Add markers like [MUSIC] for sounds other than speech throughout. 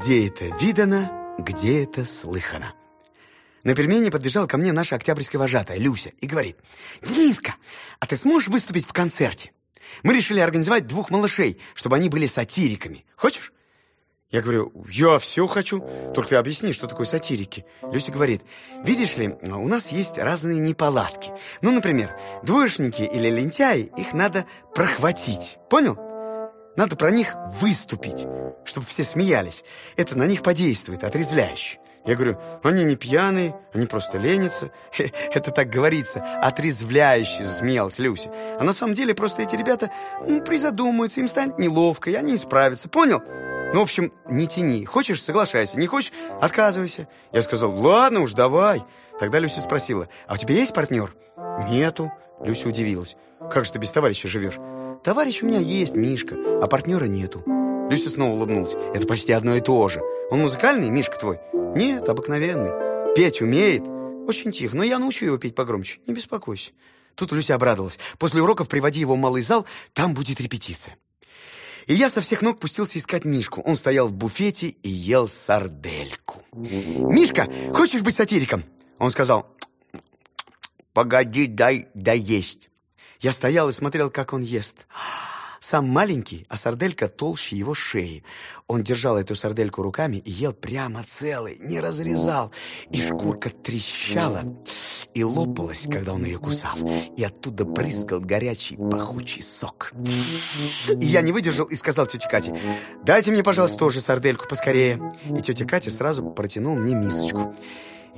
где это видано, где это слыхано. На перемене подбежала ко мне наша октябрьская вожатая, Люся, и говорит, «Дениска, а ты сможешь выступить в концерте? Мы решили организовать двух малышей, чтобы они были сатириками. Хочешь?» Я говорю, я все хочу, только ты объясни, что такое сатирики. Люся говорит, видишь ли, у нас есть разные неполадки. Ну, например, двоечники или лентяи, их надо прохватить. Понял? Надо про них выступить, чтобы все смеялись. Это на них подействует, отрезвляюще. Я говорю, они не пьяные, они просто ленятся. [LAUGHS] Это так говорится, отрезвляюще, засмеялась Люся. А на самом деле просто эти ребята ну, призадумаются, им станет неловко, и они исправятся. Понял? Ну, в общем, не тяни. Хочешь, соглашайся. Не хочешь, отказывайся. Я сказал, ладно уж, давай. Тогда Люся спросила, а у тебя есть партнер? Нету. Люся удивилась. Как же ты без товарища живешь? Товарищ у меня есть, Мишка, а партнера нету. Люся снова улыбнулась. Это почти одно и то же. Он музыкальный, Мишка твой? Нет, обыкновенный. Петь умеет. Очень тихо, но я научу его петь погромче. Не беспокойся. Тут Люся обрадовалась. После уроков приводи его в малый зал, там будет репетиция. И я со всех ног пустился искать Мишку. Он стоял в буфете и ел сардельку. «Мишка, хочешь быть сатириком?» Он сказал, «Погоди, дай доесть». Я стоял и смотрел, как он ест. Сам маленький, а сарделька толще его шеи. Он держал эту сардельку руками и ел прямо целый, не разрезал. И шкурка трещала и лопалась, когда он ее кусал. И оттуда брызгал горячий пахучий сок. И я не выдержал и сказал тете Кате, «Дайте мне, пожалуйста, тоже сардельку поскорее». И тетя Катя сразу протянул мне мисочку.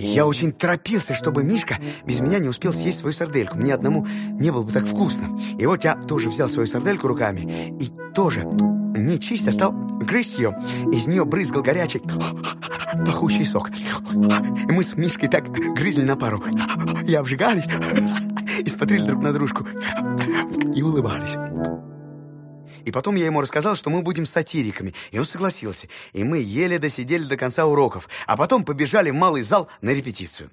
И я очень торопился, чтобы Мишка без меня не успел съесть свою сардельку. Мне одному не было бы так вкусно. И вот я тоже взял свою сардельку руками и тоже, не чистя, а стал грызть ее. Из нее брызгал горячий пахучий сок. И мы с Мишкой так грызли на пару. И обжигались, [LAUGHS] и смотрели друг на дружку, и улыбались. И потом я ему рассказал, что мы будем сатириками, и он согласился. И мы еле досидели до конца уроков, а потом побежали в малый зал на репетицию.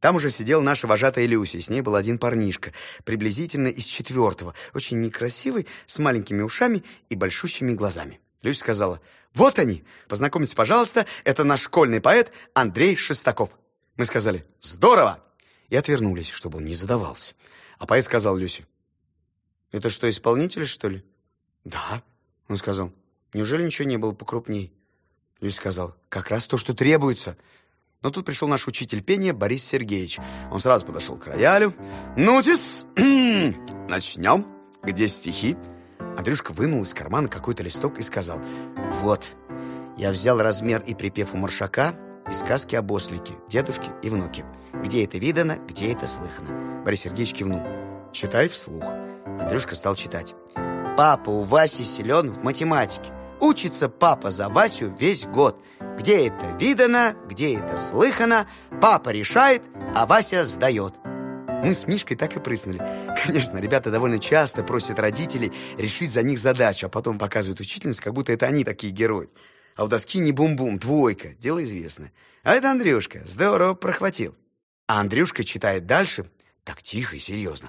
Там уже сидел наша вожатая Люся, и с ней был один парнишка, приблизительно из четвертого, очень некрасивый, с маленькими ушами и большущими глазами. Люся сказала, «Вот они! Познакомьтесь, пожалуйста, это наш школьный поэт Андрей Шестаков». Мы сказали, «Здорово!» и отвернулись, чтобы он не задавался. А поэт сказал Люсе, «Это что, исполнитель, что ли?» «Да», — он сказал. «Неужели ничего не было покрупней?» Люсь сказал. «Как раз то, что требуется». Но тут пришел наш учитель пения Борис Сергеевич. Он сразу подошел к роялю. «Ну-тис, [CLEARS THROAT] начнем. Где стихи?» Андрюшка вынул из кармана какой-то листок и сказал. «Вот, я взял размер и припев у Маршака из сказки об ослике, дедушке и внуке. Где это видано, где это слыхано?» Борис Сергеевич кивнул. «Читай вслух». Андрюшка стал читать. Папа у Васи силен в математике. Учится папа за Васю весь год. Где это видано, где это слыхано, папа решает, а Вася сдает. Мы с Мишкой так и прыснули. [LAUGHS] Конечно, ребята довольно часто просят родителей решить за них задачу, а потом показывают учительнице, как будто это они такие герои. А у доски не бум-бум, двойка, дело известно. А это Андрюшка, здорово прохватил. А Андрюшка читает дальше, так тихо и серьезно.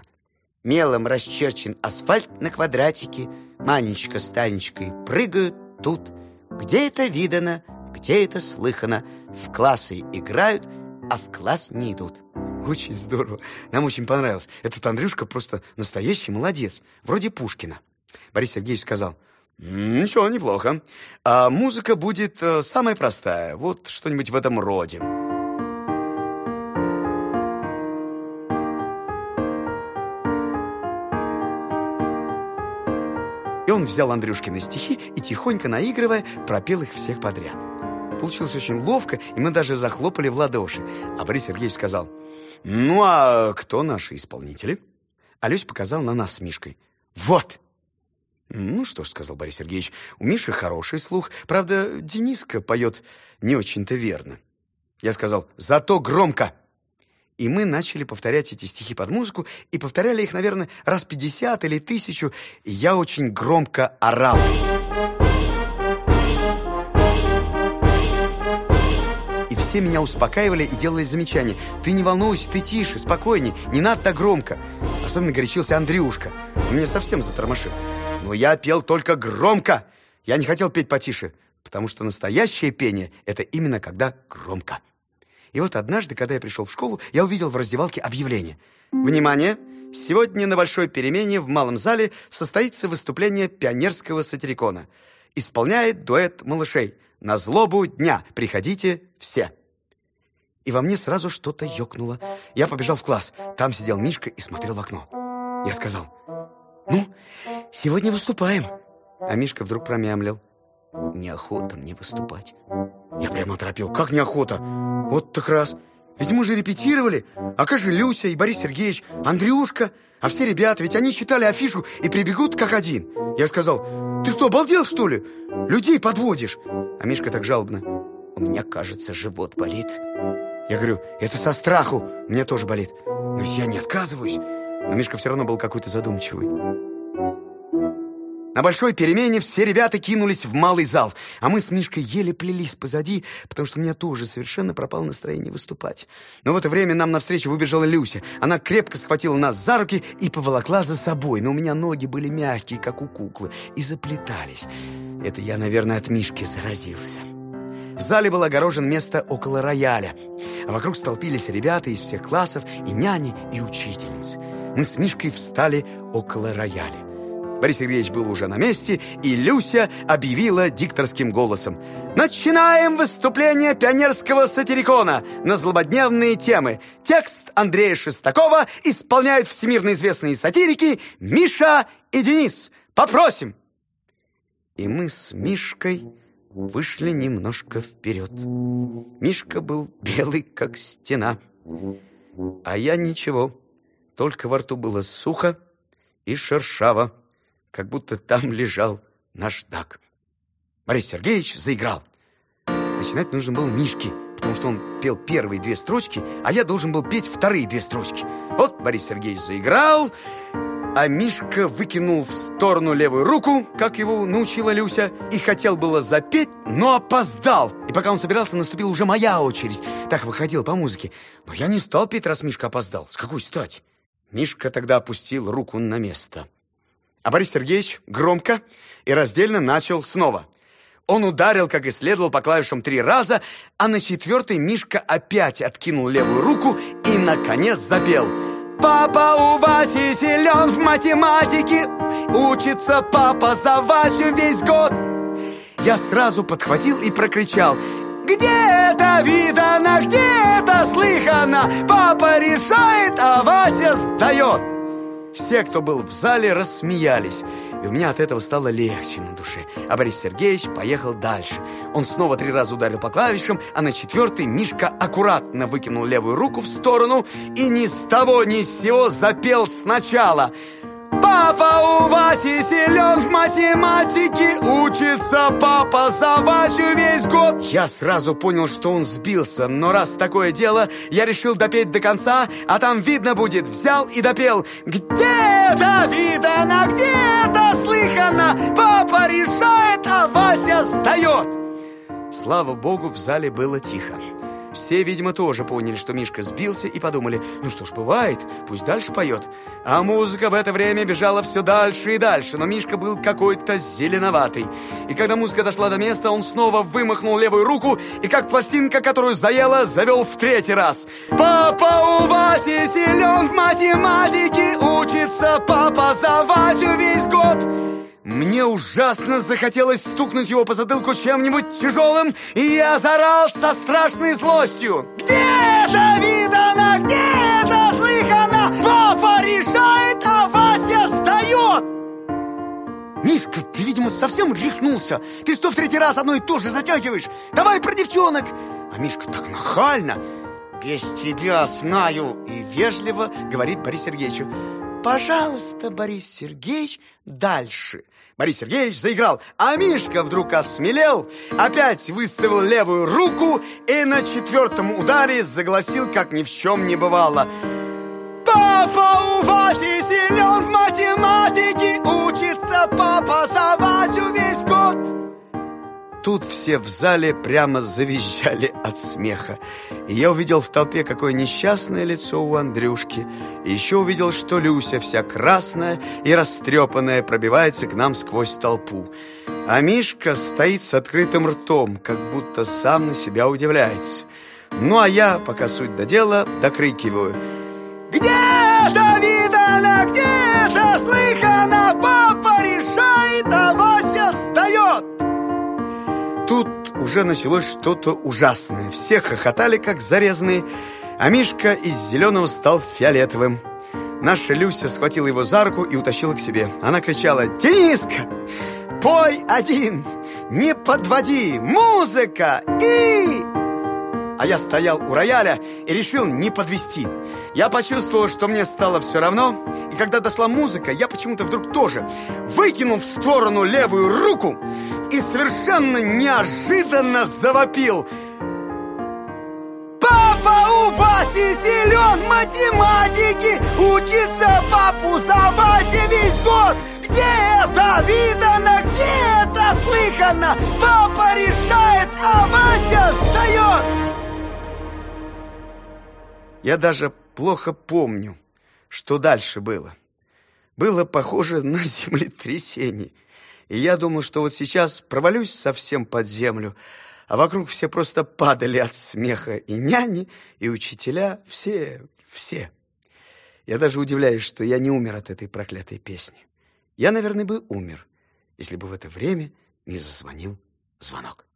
Мелом расчерчен асфальт на квадратике. Манечка с Танечкой прыгают тут. Где это видано, где это слыхано. В классы играют, а в класс не идут. Очень здорово. Нам очень понравилось. Этот Андрюшка просто настоящий молодец. Вроде Пушкина. Борис Сергеевич сказал, «Ничего, неплохо. А музыка будет э, самая простая. Вот что-нибудь в этом роде». Взял Андрюшкины стихи и, тихонько наигрывая, пропел их всех подряд. Получилось очень ловко, и мы даже захлопали в ладоши. А Борис Сергеевич сказал, «Ну, а кто наши исполнители?» Алёсь показал на нас с Мишкой. «Вот!» «Ну что ж», — сказал Борис Сергеевич, «у Миши хороший слух. Правда, Дениска поет не очень-то верно». Я сказал, «Зато громко!» И мы начали повторять эти стихи под музыку, и повторяли их, наверное, раз пятьдесят или тысячу, и я очень громко орал. И все меня успокаивали и делали замечания. «Ты не волнуйся, ты тише, спокойней, не надо так громко». Особенно горячился Андрюшка. Он меня совсем затормошил. Но я пел только громко. Я не хотел петь потише. потому что настоящее пение — это именно когда громко. И вот однажды, когда я пришел в школу, я увидел в раздевалке объявление. «Внимание! Сегодня на большой перемене в малом зале состоится выступление пионерского сатирикона. Исполняет дуэт малышей. На злобу дня. Приходите все!» И во мне сразу что-то ёкнуло. Я побежал в класс. Там сидел Мишка и смотрел в окно. Я сказал, «Ну, сегодня выступаем». А Мишка вдруг промямлил. Неохота мне выступать. Я прямо оторопел. Как неохота? Вот так раз. Ведь мы же репетировали. А как же Люся и Борис Сергеевич, Андрюшка? А все ребята, ведь они читали афишу и прибегут как один. Я сказал, ты что, обалдел, что ли? Людей подводишь. А Мишка так жалобно. У меня, кажется, живот болит. Я говорю, это со страху. Мне тоже болит. Но я не отказываюсь. Но Мишка все равно был какой-то задумчивый. На большой перемене все ребята кинулись в малый зал, а мы с Мишкой еле плелись позади, потому что у меня тоже совершенно пропало настроение выступать. Но в это время нам навстречу выбежала Люся. Она крепко схватила нас за руки и поволокла за собой, но у меня ноги были мягкие, как у куклы, и заплетались. Это я, наверное, от Мишки заразился. В зале было огорожено место около рояля, а вокруг столпились ребята из всех классов, и няни, и учительницы. Мы с Мишкой встали около рояля. Борис Сергеевич был уже на месте, и Люся объявила дикторским голосом. «Начинаем выступление пионерского сатирикона на злободневные темы. Текст Андрея Шестакова исполняют всемирно известные сатирики Миша и Денис. Попросим!» И мы с Мишкой вышли немножко вперед. Мишка был белый, как стена, а я ничего, только во рту было сухо и шершаво как будто там [LAUGHS] лежал наш Дак. Борис Сергеевич заиграл. Начинать нужно было Мишке, потому что он пел первые две строчки, а я должен был петь вторые две строчки. Вот Борис Сергеевич заиграл, а Мишка выкинул в сторону левую руку, как его научила Люся, и хотел было запеть, но опоздал. И пока он собирался, наступила уже моя очередь. Так выходил по музыке. Но я не стал петь, раз Мишка опоздал. С какой стати? Мишка тогда опустил руку на место. А Борис Сергеевич громко и раздельно начал снова. Он ударил, как и следовал, по клавишам три раза, а на четвертый Мишка опять откинул левую руку и, наконец, запел. «Папа у Васи силен в математике, учится папа за Васю весь год». Я сразу подхватил и прокричал. «Где это видано, где это слыхано? Папа решает, а Вася сдает!» Все, кто был в зале, рассмеялись. И у меня от этого стало легче на душе. А Борис Сергеевич поехал дальше. Он снова три раза ударил по клавишам, а на четвертый Мишка аккуратно выкинул левую руку в сторону и ни с того ни с сего запел сначала – Папа у Васи силен в математике Учится. Папа за Васю весь год. Я сразу понял, что он сбился Но раз такое дело, я решил допеть до конца А там видно будет, взял и допел. Где-то видано, где-то слыхано? Папа решает, а Вася сдает Слава богу, в зале было тихо все, видимо, тоже поняли, что Мишка сбился и подумали, ну что ж, бывает, пусть дальше поет. А музыка в это время бежала все дальше и дальше, но Мишка был какой-то зеленоватый. И когда музыка дошла до места, он снова вымахнул левую руку и, как пластинка, которую заела, завел в третий раз. «Папа у Васи силен в математике, учится папа за Васю весь год». Мне ужасно захотелось стукнуть его по затылку чем-нибудь тяжелым, и я заорал со страшной злостью. «Где это видано? Где это слыхано? Папа решает, а Вася сдает!» «Мишка, ты, видимо, совсем рехнулся. Ты что в третий раз одно и то же затягиваешь? Давай про девчонок!» А Мишка так нахально. «Без тебя знаю!» И вежливо говорит Борис Сергеевичу. Пожалуйста, Борис Сергеевич, дальше. Борис Сергеевич заиграл, а Мишка вдруг осмелел, опять выставил левую руку и на четвертом ударе загласил, как ни в чем не бывало. Папа у Васи силен в математике, тут все в зале прямо завизжали [LAUGHS] от смеха. И я увидел в толпе, какое несчастное лицо у Андрюшки. И еще увидел, что Люся вся красная и растрепанная пробивается к нам сквозь толпу. А Мишка стоит с открытым ртом, как будто сам на себя удивляется. Ну, а я, пока суть до дела, докрикиваю. «Где-то видано, уже началось что-то ужасное. Все хохотали, как зарезанные, а Мишка из зеленого стал фиолетовым. Наша Люся схватила его за руку и утащила к себе. Она кричала «Дениска, пой один, не подводи, музыка и...» А я стоял у рояля и решил не подвести. Я почувствовал, что мне стало все равно, и когда дошла музыка, я почему-то вдруг тоже выкинул в сторону левую руку и совершенно неожиданно завопил. Папа у Васи силен математики, учится папу за Васи весь год. Где это видано, где это слыхано? Папа решает, а Вася встает. Я даже плохо помню, что дальше было. Было похоже на [LAUGHS] землетрясение. И я думал, что вот сейчас провалюсь совсем под землю, а вокруг все просто падали от смеха. И няни, и учителя, все, все. Я даже удивляюсь, что я не умер от этой проклятой песни. Я, наверное, бы умер, если бы в это время не зазвонил звонок.